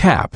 cap.